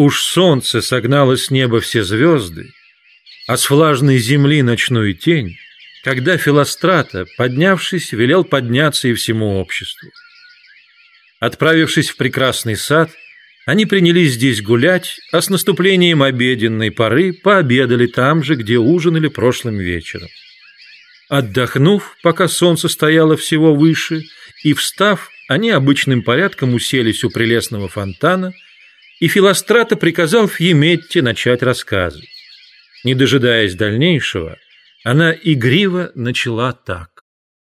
Уж солнце согнало с неба все звезды, а с влажной земли ночную тень, когда Филострата, поднявшись, велел подняться и всему обществу. Отправившись в прекрасный сад, они принялись здесь гулять, а с наступлением обеденной поры пообедали там же, где ужинали прошлым вечером. Отдохнув, пока солнце стояло всего выше, и встав, они обычным порядком уселись у прелестного фонтана, и Филострата приказал Фьеметте начать рассказы. Не дожидаясь дальнейшего, она игриво начала так.